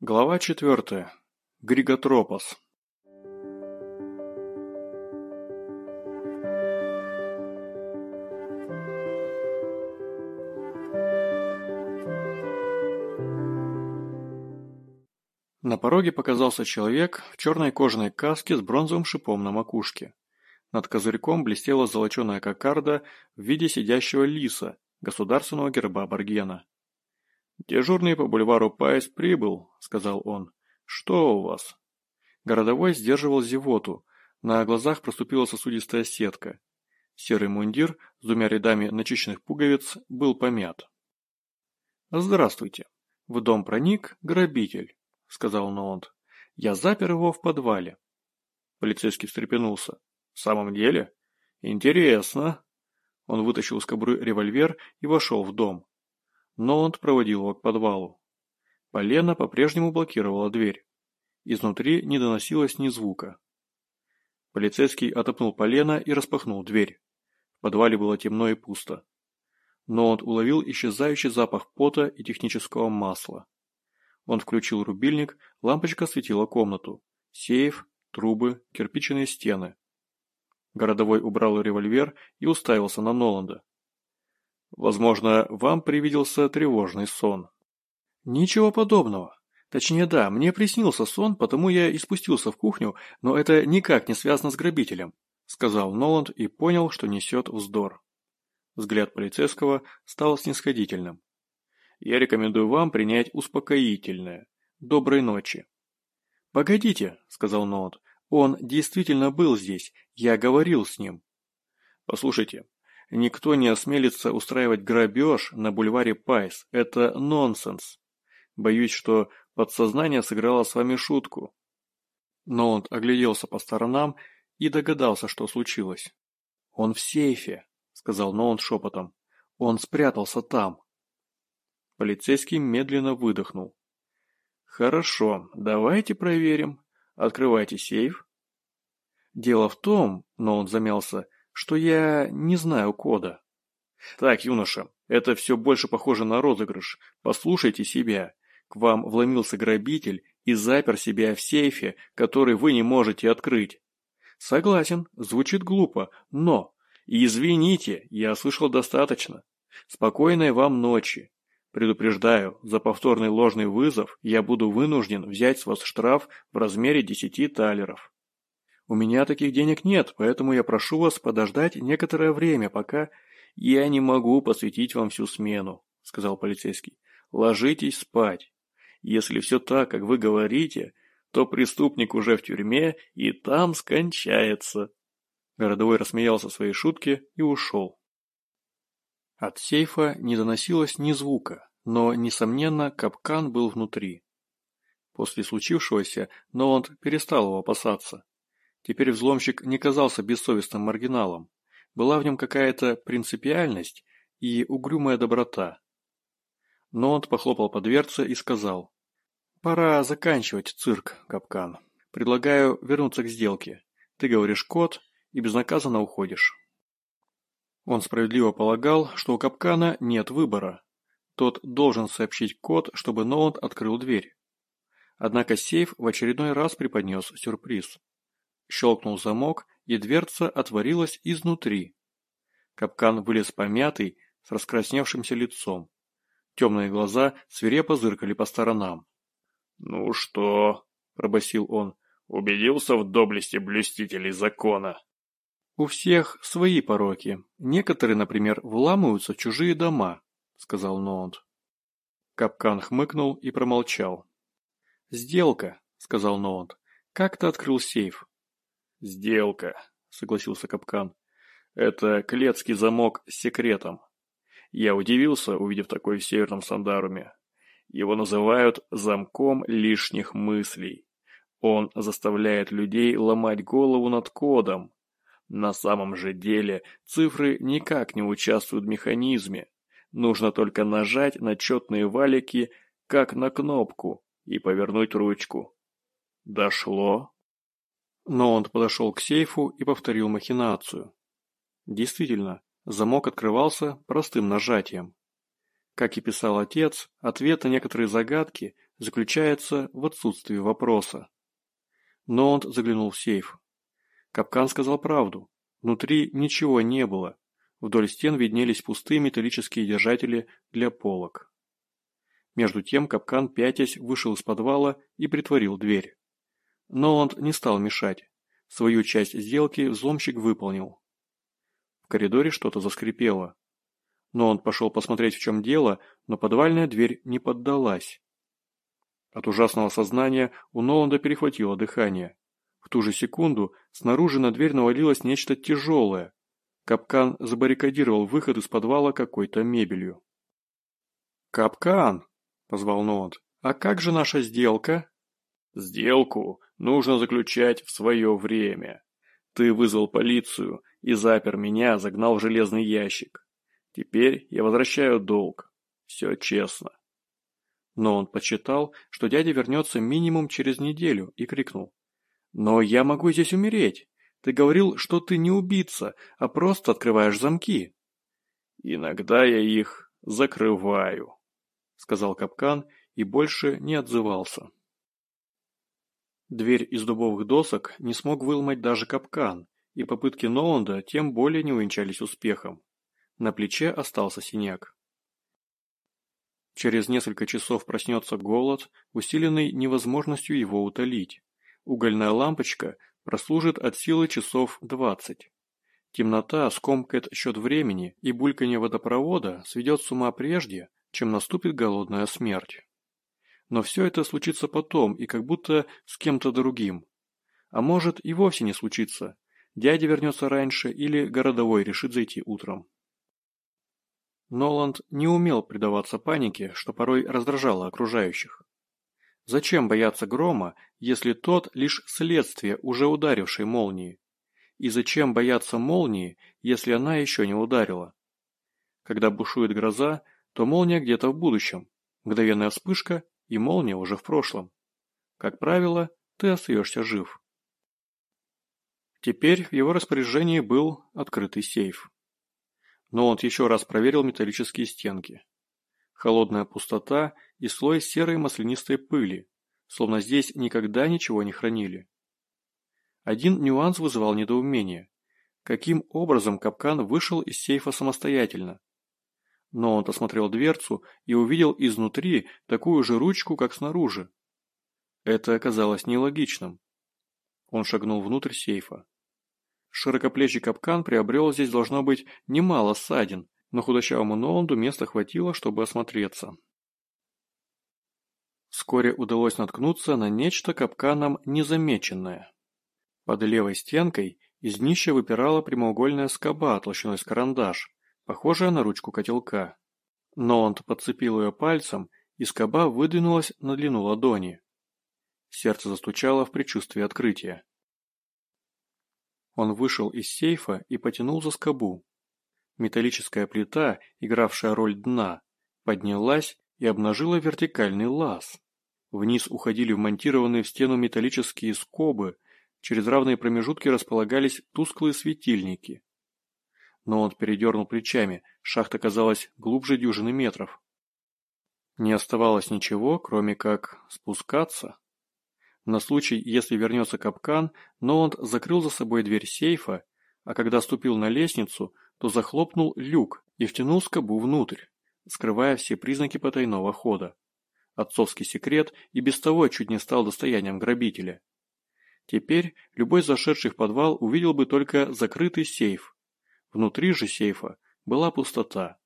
Глава четвертая. Григотропос. На пороге показался человек в черной кожаной каске с бронзовым шипом на макушке. Над козырьком блестела золоченая кокарда в виде сидящего лиса, государственного герба Баргена. «Дежурный по бульвару Пайс прибыл», — сказал он. «Что у вас?» Городовой сдерживал зевоту. На глазах проступила сосудистая сетка. Серый мундир с двумя рядами начищенных пуговиц был помят. «Здравствуйте. В дом проник грабитель», — сказал Ноланд. «Я запер его в подвале». Полицейский встрепенулся. «В самом деле? Интересно». Он вытащил из кобуры револьвер и вошел в дом. Ноланд проводил его к подвалу. Полена по-прежнему блокировала дверь. Изнутри не доносилось ни звука. Полицейский отопнул полено и распахнул дверь. В подвале было темно и пусто. Ноланд уловил исчезающий запах пота и технического масла. Он включил рубильник, лампочка осветила комнату. Сейф, трубы, кирпичные стены. Городовой убрал револьвер и уставился на Ноланда. Возможно, вам привиделся тревожный сон. Ничего подобного. Точнее, да, мне приснился сон, потому я и спустился в кухню, но это никак не связано с грабителем, сказал Ноланд и понял, что несет вздор. Взгляд полицейского стал снисходительным. Я рекомендую вам принять успокоительное. Доброй ночи. Погодите, сказал Ноланд. Он действительно был здесь. Я говорил с ним. Послушайте, Никто не осмелится устраивать грабеж на бульваре Пайс. Это нонсенс. Боюсь, что подсознание сыграло с вами шутку. Ноланд огляделся по сторонам и догадался, что случилось. «Он в сейфе», — сказал Ноланд шепотом. «Он спрятался там». Полицейский медленно выдохнул. «Хорошо, давайте проверим. Открывайте сейф». «Дело в том», — но он замялся, что я не знаю кода. Так, юноша, это все больше похоже на розыгрыш. Послушайте себя. К вам вломился грабитель и запер себя в сейфе, который вы не можете открыть. Согласен, звучит глупо, но... Извините, я слышал достаточно. Спокойной вам ночи. Предупреждаю, за повторный ложный вызов я буду вынужден взять с вас штраф в размере 10 талеров. У меня таких денег нет, поэтому я прошу вас подождать некоторое время, пока я не могу посвятить вам всю смену», — сказал полицейский. «Ложитесь спать. Если все так, как вы говорите, то преступник уже в тюрьме и там скончается». Городовой рассмеялся своей шутке и ушел. От сейфа не доносилось ни звука, но, несомненно, капкан был внутри. После случившегося Ноланд перестал его опасаться. Теперь взломщик не казался бессовестным маргиналом. Была в нем какая-то принципиальность и угрюмая доброта. Но он похлопал по дверце и сказал. «Пора заканчивать цирк, Капкан. Предлагаю вернуться к сделке. Ты говоришь код и безнаказанно уходишь». Он справедливо полагал, что у Капкана нет выбора. Тот должен сообщить код, чтобы Ноланд открыл дверь. Однако сейф в очередной раз преподнес сюрприз. Щелкнул замок, и дверца отворилась изнутри. Капкан вылез помятый, с раскрасневшимся лицом. Темные глаза свирепо зыркали по сторонам. «Ну что?» – пробасил он. «Убедился в доблести блюстителей закона?» «У всех свои пороки. Некоторые, например, вламываются в чужие дома», – сказал Ноунд. Капкан хмыкнул и промолчал. «Сделка», – сказал Ноунд. «Как ты открыл сейф?» «Сделка», — согласился Капкан. «Это клетский замок с секретом. Я удивился, увидев такой в Северном Сандаруме. Его называют «замком лишних мыслей». Он заставляет людей ломать голову над кодом. На самом же деле цифры никак не участвуют в механизме. Нужно только нажать на четные валики, как на кнопку, и повернуть ручку. Дошло? Но он подошел к сейфу и повторил махинацию. Действительно, замок открывался простым нажатием. Как и писал отец, ответ на некоторые загадки заключается в отсутствии вопроса. Но он заглянул в сейф. Капкан сказал правду. Внутри ничего не было. Вдоль стен виднелись пустые металлические держатели для полок. Между тем капкан, пятясь, вышел из подвала и притворил дверь. Но он не стал мешать. Свою часть сделки взломщик выполнил. В коридоре что-то заскрипело. Но он пошел посмотреть, в чем дело, но подвальная дверь не поддалась. От ужасного сознания у Ноланда перехватило дыхание. В ту же секунду снаружи на дверь навалилось нечто тяжелое. Капкан забаррикадировал выход из подвала какой-то мебелью. «Капкан!» – позвал Ноланд. «А как же наша сделка?» «Сделку нужно заключать в свое время. Ты вызвал полицию и запер меня, загнал в железный ящик. Теперь я возвращаю долг. Все честно». Но он почитал, что дядя вернется минимум через неделю, и крикнул. «Но я могу здесь умереть. Ты говорил, что ты не убийца, а просто открываешь замки». «Иногда я их закрываю», — сказал капкан и больше не отзывался. Дверь из дубовых досок не смог выломать даже капкан, и попытки Ноланда тем более не увенчались успехом. На плече остался синяк. Через несколько часов проснется голод, усиленный невозможностью его утолить. Угольная лампочка прослужит от силы часов двадцать. Темнота скомкает счет времени, и бульканье водопровода сведет с ума прежде, чем наступит голодная смерть. Но все это случится потом и как будто с кем-то другим. А может и вовсе не случится. Дядя вернется раньше или городовой решит зайти утром. Ноланд не умел предаваться панике, что порой раздражало окружающих. Зачем бояться грома, если тот лишь следствие уже ударившей молнии? И зачем бояться молнии, если она еще не ударила? Когда бушует гроза, то молния где-то в будущем, мгновенная вспышка и молния уже в прошлом. Как правило, ты остаешься жив. Теперь в его распоряжении был открытый сейф но он еще раз проверил металлические стенки. Холодная пустота и слой серой маслянистой пыли, словно здесь никогда ничего не хранили. Один нюанс вызывал недоумение. Каким образом капкан вышел из сейфа самостоятельно? Но он осмотрел дверцу и увидел изнутри такую же ручку, как снаружи. Это оказалось нелогичным. Он шагнул внутрь сейфа. Широкоплечий капкан приобрел здесь, должно быть, немало ссадин, но худощавому Ноланду места хватило, чтобы осмотреться. Вскоре удалось наткнуться на нечто капканом незамеченное. Под левой стенкой из днища выпирала прямоугольная скоба толщиной с карандаш, похожая на ручку котелка. Ноланд подцепил ее пальцем, и скоба выдвинулась на длину ладони. Сердце застучало в предчувствии открытия. Он вышел из сейфа и потянул за скобу. Металлическая плита, игравшая роль дна, поднялась и обнажила вертикальный лаз. Вниз уходили вмонтированные в стену металлические скобы, через равные промежутки располагались тусклые светильники. Но он передернул плечами, шахта казалась глубже дюжины метров. Не оставалось ничего, кроме как спускаться. На случай, если вернется капкан, Ноланд закрыл за собой дверь сейфа, а когда ступил на лестницу, то захлопнул люк и втянул скобу внутрь, скрывая все признаки потайного хода. Отцовский секрет и без того чуть не стал достоянием грабителя. Теперь любой зашедший в подвал увидел бы только закрытый сейф. Внутри же сейфа была пустота,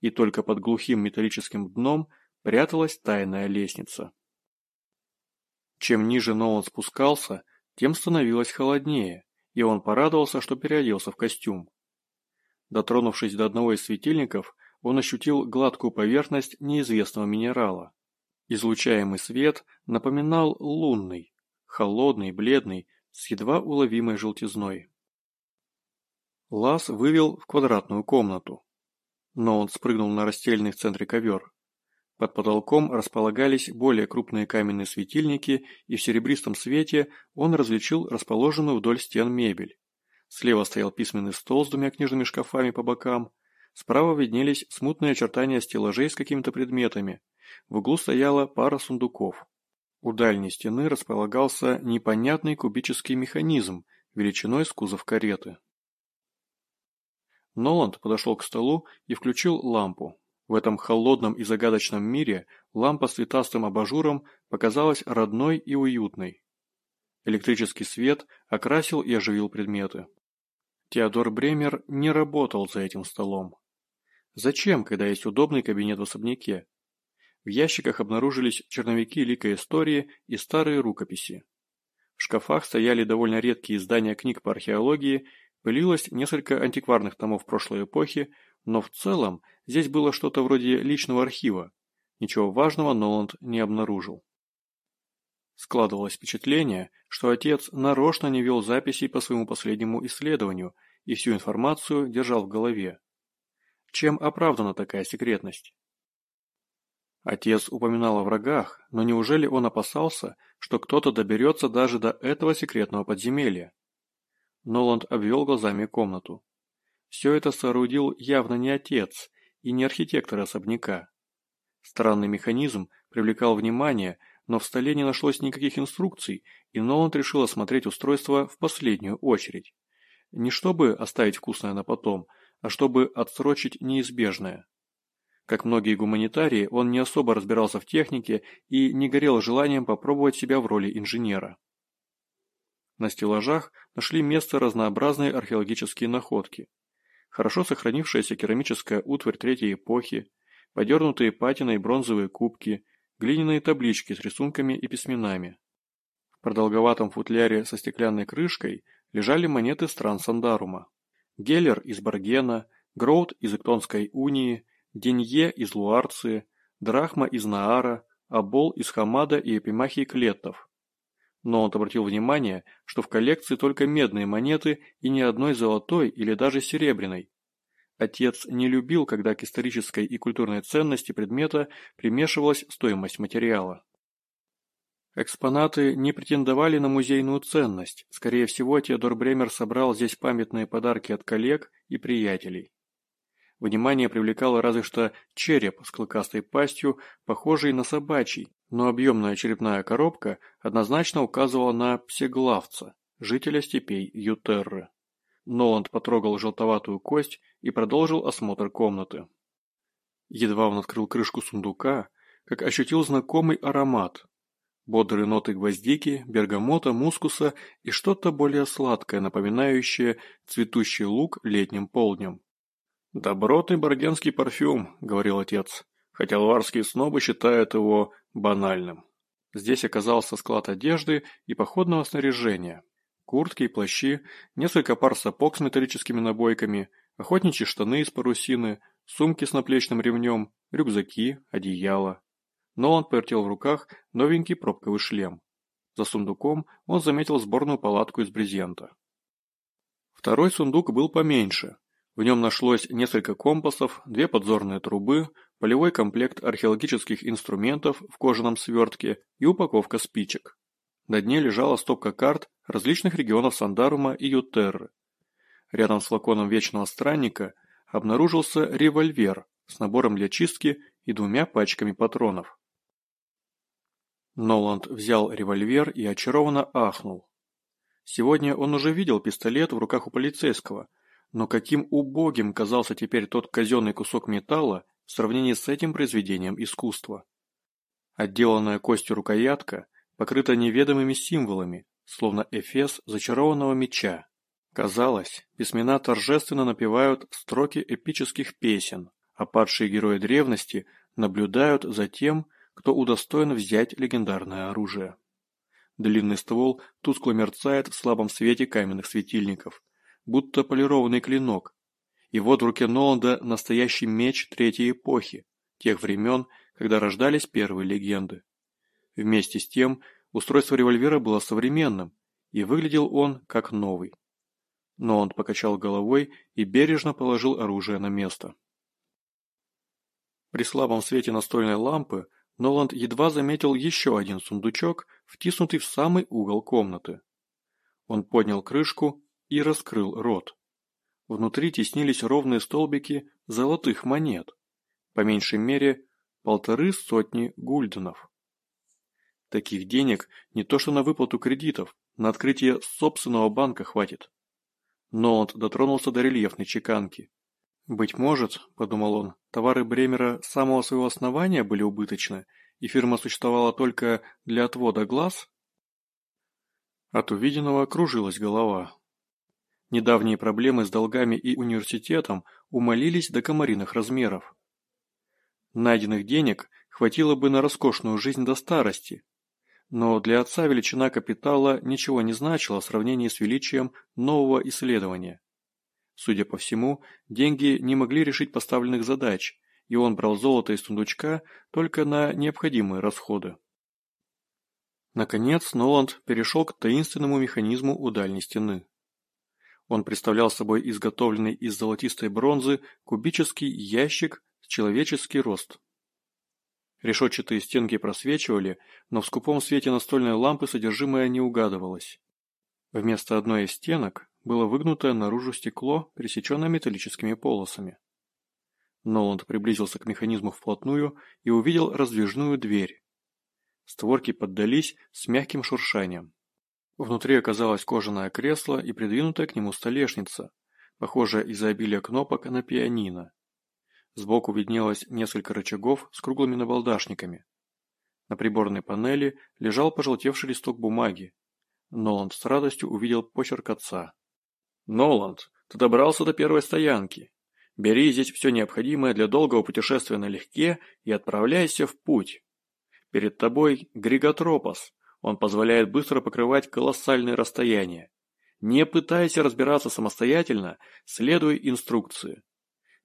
и только под глухим металлическим дном пряталась тайная лестница. Чем ниже Нолан спускался, тем становилось холоднее, и он порадовался, что переоделся в костюм. Дотронувшись до одного из светильников, он ощутил гладкую поверхность неизвестного минерала. Излучаемый свет напоминал лунный, холодный, бледный, с едва уловимой желтизной. Лаз вывел в квадратную комнату. Но он спрыгнул на расстеленный в центре ковер. Под потолком располагались более крупные каменные светильники, и в серебристом свете он различил расположенную вдоль стен мебель. Слева стоял письменный стол с двумя книжными шкафами по бокам, Справа виднелись смутные очертания стеллажей с какими-то предметами. В углу стояла пара сундуков. У дальней стены располагался непонятный кубический механизм величиной с кузов кареты. Ноланд подошел к столу и включил лампу. В этом холодном и загадочном мире лампа с цветастым абажуром показалась родной и уютной. Электрический свет окрасил и оживил предметы. Теодор Бремер не работал за этим столом. Зачем, когда есть удобный кабинет в особняке? В ящиках обнаружились черновики лика истории и старые рукописи. В шкафах стояли довольно редкие издания книг по археологии, пылилось несколько антикварных томов прошлой эпохи, но в целом здесь было что-то вроде личного архива. Ничего важного Ноланд не обнаружил. Складывалось впечатление, что отец нарочно не вел записей по своему последнему исследованию и всю информацию держал в голове. Чем оправдана такая секретность? Отец упоминал о врагах, но неужели он опасался, что кто-то доберется даже до этого секретного подземелья? Ноланд обвел глазами комнату. Все это соорудил явно не отец и не архитектор особняка. Странный механизм привлекал внимание, но в столе не нашлось никаких инструкций, и Ноланд решил осмотреть устройство в последнюю очередь. Не чтобы оставить вкусное на потом, а чтобы отсрочить неизбежное. Как многие гуманитарии, он не особо разбирался в технике и не горел желанием попробовать себя в роли инженера. На стеллажах нашли место разнообразные археологические находки. Хорошо сохранившаяся керамическая утварь третьей эпохи, подернутые патиной бронзовые кубки, глиняные таблички с рисунками и письменами. В продолговатом футляре со стеклянной крышкой лежали монеты стран Сандарума. Геллер из Баргена, Гроуд из Эктонской унии, Денье из Луарции, Драхма из Наара, Абол из Хамада и Эпимахии Клеттов. Но он обратил внимание, что в коллекции только медные монеты и ни одной золотой или даже серебряной. Отец не любил, когда к исторической и культурной ценности предмета примешивалась стоимость материала. Экспонаты не претендовали на музейную ценность, скорее всего Теодор Бремер собрал здесь памятные подарки от коллег и приятелей. Внимание привлекало разве что череп с клыкастой пастью, похожий на собачий, но объемная черепная коробка однозначно указывала на псеглавца, жителя степей Ютерры. Ноланд потрогал желтоватую кость и продолжил осмотр комнаты. Едва он открыл крышку сундука, как ощутил знакомый аромат, бодрые ноты гвоздики, бергамота, мускуса и что-то более сладкое, напоминающее цветущий лук летним полднем. «Добротный баргенский парфюм», — говорил отец, хотя луарские снобы считают его банальным. Здесь оказался склад одежды и походного снаряжения. Куртки и плащи, несколько пар сапог с металлическими набойками, охотничьи штаны из парусины, сумки с наплечным ремнем, рюкзаки, одеяло. Ноланд повертел в руках новенький пробковый шлем. За сундуком он заметил сборную палатку из брезента. Второй сундук был поменьше. В нем нашлось несколько компасов, две подзорные трубы, полевой комплект археологических инструментов в кожаном свертке и упаковка спичек. На дне лежала стопка карт различных регионов Сандарума и Ютерры. Рядом с флаконом Вечного Странника обнаружился револьвер с набором для чистки и двумя пачками патронов. Ноланд взял револьвер и очарованно ахнул. Сегодня он уже видел пистолет в руках у полицейского, но каким убогим казался теперь тот казенный кусок металла в сравнении с этим произведением искусства. Отделанная костью рукоятка покрыта неведомыми символами, словно эфес зачарованного меча. Казалось, письмена торжественно напевают строки эпических песен, а падшие герои древности наблюдают за тем, кто удостоен взять легендарное оружие. Длинный ствол тускло мерцает в слабом свете каменных светильников, будто полированный клинок. И вот в руке Ноланда настоящий меч третьей эпохи, тех времен, когда рождались первые легенды. Вместе с тем, устройство револьвера было современным, и выглядел он как новый. Ноланд покачал головой и бережно положил оружие на место. При слабом свете настольной лампы Ноланд едва заметил еще один сундучок, втиснутый в самый угол комнаты. Он поднял крышку и раскрыл рот. Внутри теснились ровные столбики золотых монет, по меньшей мере полторы сотни гульденов. Таких денег не то что на выплату кредитов, на открытие собственного банка хватит. Ноланд дотронулся до рельефной чеканки. «Быть может, — подумал он, — товары Бремера с самого своего основания были убыточны, и фирма существовала только для отвода глаз?» От увиденного кружилась голова. Недавние проблемы с долгами и университетом умолились до комариных размеров. Найденных денег хватило бы на роскошную жизнь до старости, но для отца величина капитала ничего не значила в сравнении с величием нового исследования. Судя по всему, деньги не могли решить поставленных задач, и он брал золото из сундучка только на необходимые расходы. Наконец, Ноланд перешел к таинственному механизму у дальней стены. Он представлял собой изготовленный из золотистой бронзы кубический ящик с человеческий рост. Решетчатые стенки просвечивали, но в скупом свете настольной лампы содержимое не угадывалось. Вместо одной из стенок было выгнутое наружу стекло, пересеченное металлическими полосами. Ноланд приблизился к механизму вплотную и увидел раздвижную дверь. Створки поддались с мягким шуршанием. Внутри оказалось кожаное кресло и придвинутая к нему столешница, похожая из-за обилия кнопок на пианино. Сбоку виднелось несколько рычагов с круглыми набалдашниками. На приборной панели лежал пожелтевший листок бумаги. Ноланд с радостью увидел почерк отца. «Ноланд, ты добрался до первой стоянки. Бери здесь все необходимое для долгого путешествия налегке и отправляйся в путь. Перед тобой Григотропос. Он позволяет быстро покрывать колоссальные расстояния. Не пытайся разбираться самостоятельно, следуй инструкции.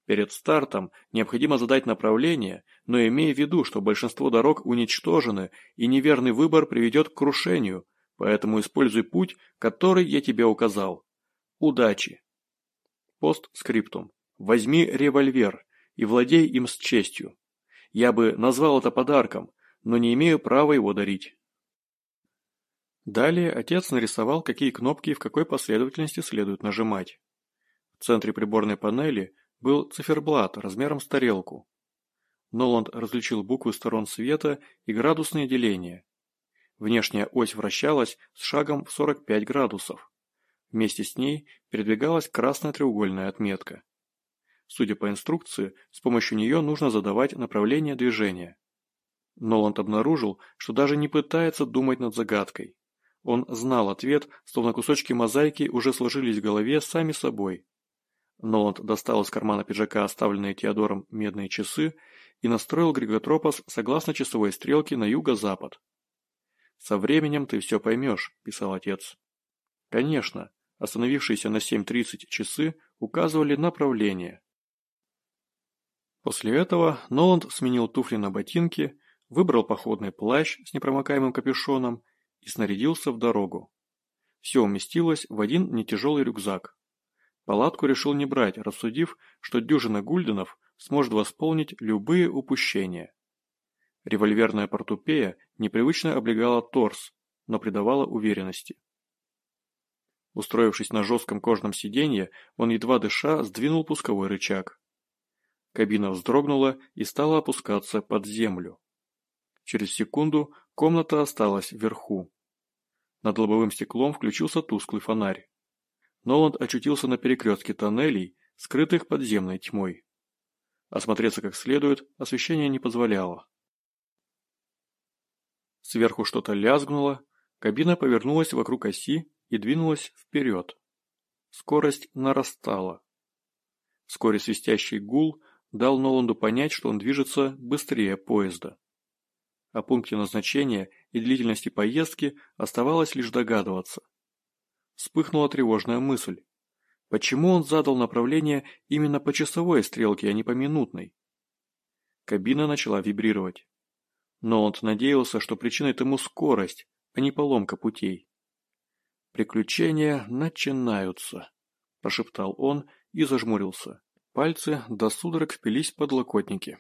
Перед стартом необходимо задать направление, но имея в виду, что большинство дорог уничтожены и неверный выбор приведет к крушению, поэтому используй путь, который я тебе указал. Удачи! Постскриптум. Возьми револьвер и владей им с честью. Я бы назвал это подарком, но не имею права его дарить. Далее отец нарисовал, какие кнопки и в какой последовательности следует нажимать. В центре приборной панели – был циферблат размером с тарелку. Ноланд различил буквы сторон света и градусные деления. Внешняя ось вращалась с шагом в 45 градусов. Вместе с ней передвигалась красная треугольная отметка. Судя по инструкции, с помощью нее нужно задавать направление движения. Ноланд обнаружил, что даже не пытается думать над загадкой. Он знал ответ, словно кусочки мозаики уже сложились в голове сами собой. Ноланд достал из кармана пиджака оставленные Теодором медные часы и настроил Григотропос согласно часовой стрелке на юго-запад. «Со временем ты все поймешь», – писал отец. Конечно, остановившиеся на 7.30 часы указывали направление. После этого Ноланд сменил туфли на ботинки, выбрал походный плащ с непромокаемым капюшоном и снарядился в дорогу. Все уместилось в один нетяжелый рюкзак. Палатку решил не брать, рассудив, что дюжина гульденов сможет восполнить любые упущения. Револьверная портупея непривычно облегала торс, но придавала уверенности. Устроившись на жестком кожаном сиденье, он едва дыша сдвинул пусковой рычаг. Кабина вздрогнула и стала опускаться под землю. Через секунду комната осталась вверху. Над лобовым стеклом включился тусклый фонарь. Ноланд очутился на перекрестке тоннелей, скрытых подземной тьмой. Осмотреться как следует освещение не позволяло. Сверху что-то лязгнуло, кабина повернулась вокруг оси и двинулась вперед. Скорость нарастала. Вскоре свистящий гул дал Ноланду понять, что он движется быстрее поезда. О пункте назначения и длительности поездки оставалось лишь догадываться вспыхнула тревожная мысль. Почему он задал направление именно по часовой стрелке, а не по минутной? Кабина начала вибрировать. Но он надеялся, что причиной тому скорость, а не поломка путей. «Приключения начинаются», – прошептал он и зажмурился. Пальцы до судорог впились в подлокотники.